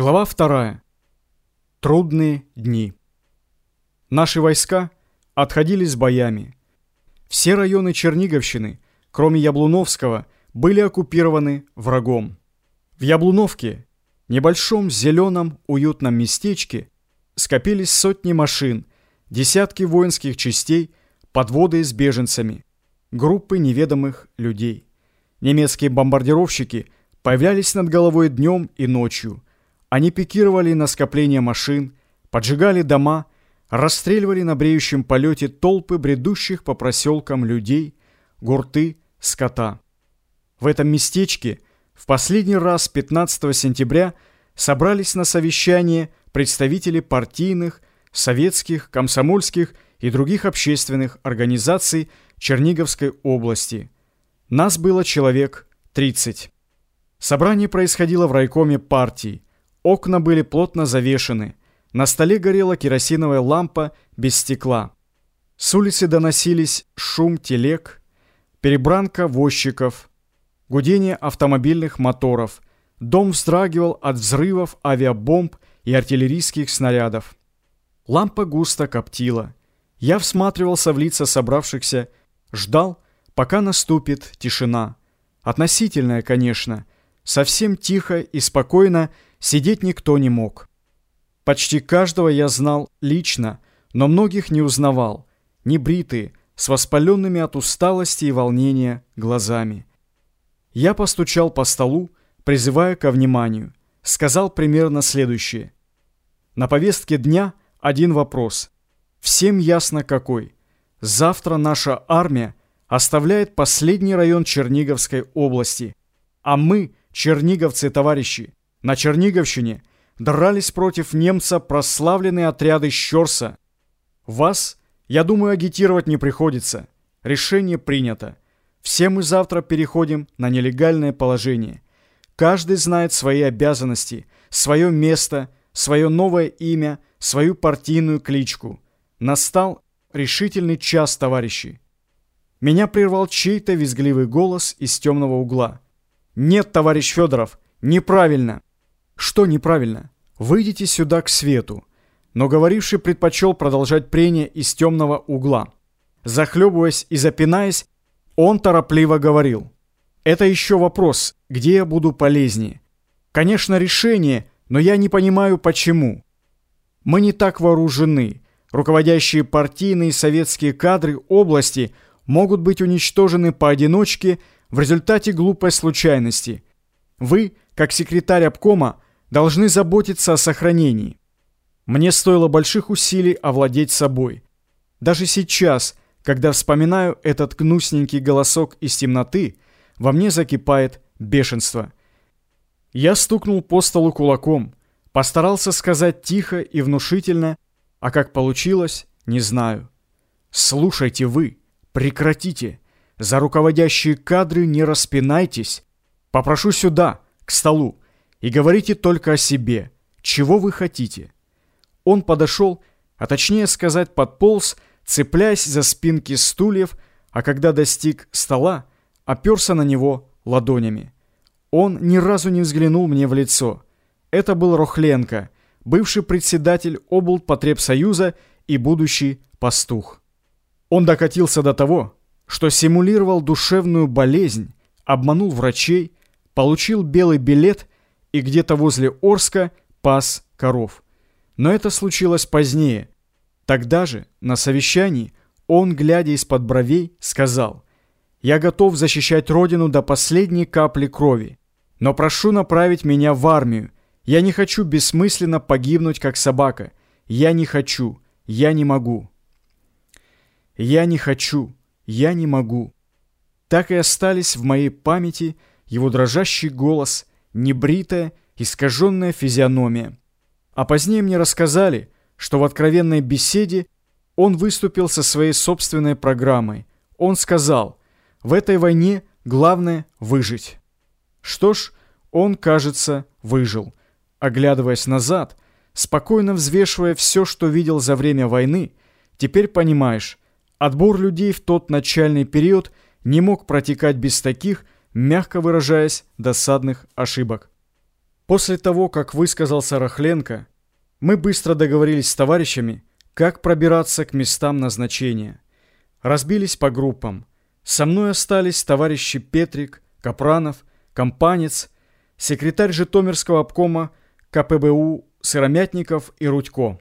Глава вторая. Трудные дни. Наши войска отходили с боями. Все районы Черниговщины, кроме Яблуновского, были оккупированы врагом. В Яблуновке, небольшом зеленом уютном местечке, скопились сотни машин, десятки воинских частей, подводы с беженцами, группы неведомых людей. Немецкие бомбардировщики появлялись над головой днем и ночью – они пикировали на скопление машин, поджигали дома, расстреливали на бреющем полете толпы бредущих по проселкам людей, гурты, скота. В этом местечке в последний раз 15 сентября собрались на совещание представители партийных, советских, комсомольских и других общественных организаций Черниговской области. Нас было человек 30. Собрание происходило в райкоме партии. Окна были плотно завешены. На столе горела керосиновая лампа без стекла. С улицы доносились шум телег, перебранка возчиков, гудение автомобильных моторов. Дом вздрагивал от взрывов авиабомб и артиллерийских снарядов. Лампа густо коптила. Я всматривался в лица собравшихся, ждал, пока наступит тишина. Относительная, конечно. Совсем тихо и спокойно Сидеть никто не мог. Почти каждого я знал лично, но многих не узнавал. Небритые, с воспаленными от усталости и волнения глазами. Я постучал по столу, призывая ко вниманию. Сказал примерно следующее. На повестке дня один вопрос. Всем ясно какой. Завтра наша армия оставляет последний район Черниговской области. А мы, черниговцы, товарищи, на Черниговщине дрались против немца прославленные отряды Щорса. Вас, я думаю, агитировать не приходится. Решение принято. Все мы завтра переходим на нелегальное положение. Каждый знает свои обязанности, свое место, свое новое имя, свою партийную кличку. Настал решительный час, товарищи. Меня прервал чей-то визгливый голос из темного угла. «Нет, товарищ Федоров, неправильно!» Что неправильно? Выйдите сюда к свету. Но говоривший предпочел продолжать прение из темного угла. Захлебываясь и запинаясь, он торопливо говорил. Это еще вопрос, где я буду полезнее. Конечно, решение, но я не понимаю, почему. Мы не так вооружены. Руководящие партийные советские кадры области могут быть уничтожены поодиночке в результате глупой случайности. Вы, как секретарь обкома, должны заботиться о сохранении. Мне стоило больших усилий овладеть собой. Даже сейчас, когда вспоминаю этот гнусненький голосок из темноты, во мне закипает бешенство. Я стукнул по столу кулаком, постарался сказать тихо и внушительно, а как получилось, не знаю. Слушайте вы, прекратите. За руководящие кадры не распинайтесь. Попрошу сюда, к столу и говорите только о себе. Чего вы хотите?» Он подошел, а точнее сказать подполз, цепляясь за спинки стульев, а когда достиг стола, оперся на него ладонями. Он ни разу не взглянул мне в лицо. Это был Рохленко, бывший председатель облпотребсоюза и будущий пастух. Он докатился до того, что симулировал душевную болезнь, обманул врачей, получил белый билет и где-то возле Орска пас коров. Но это случилось позднее. Тогда же, на совещании, он, глядя из-под бровей, сказал «Я готов защищать родину до последней капли крови, но прошу направить меня в армию. Я не хочу бессмысленно погибнуть, как собака. Я не хочу, я не могу». «Я не хочу, я не могу». Так и остались в моей памяти его дрожащий голос – небритая, искаженная физиономия. А позднее мне рассказали, что в откровенной беседе он выступил со своей собственной программой. Он сказал, в этой войне главное выжить. Что ж, он, кажется, выжил. Оглядываясь назад, спокойно взвешивая все, что видел за время войны, теперь понимаешь, отбор людей в тот начальный период не мог протекать без таких, мягко выражаясь, досадных ошибок. После того, как высказался Рахленко, мы быстро договорились с товарищами, как пробираться к местам назначения. Разбились по группам. Со мной остались товарищи Петрик, Капранов, Компанец, секретарь Житомирского обкома КПБУ Сыромятников и Рудько.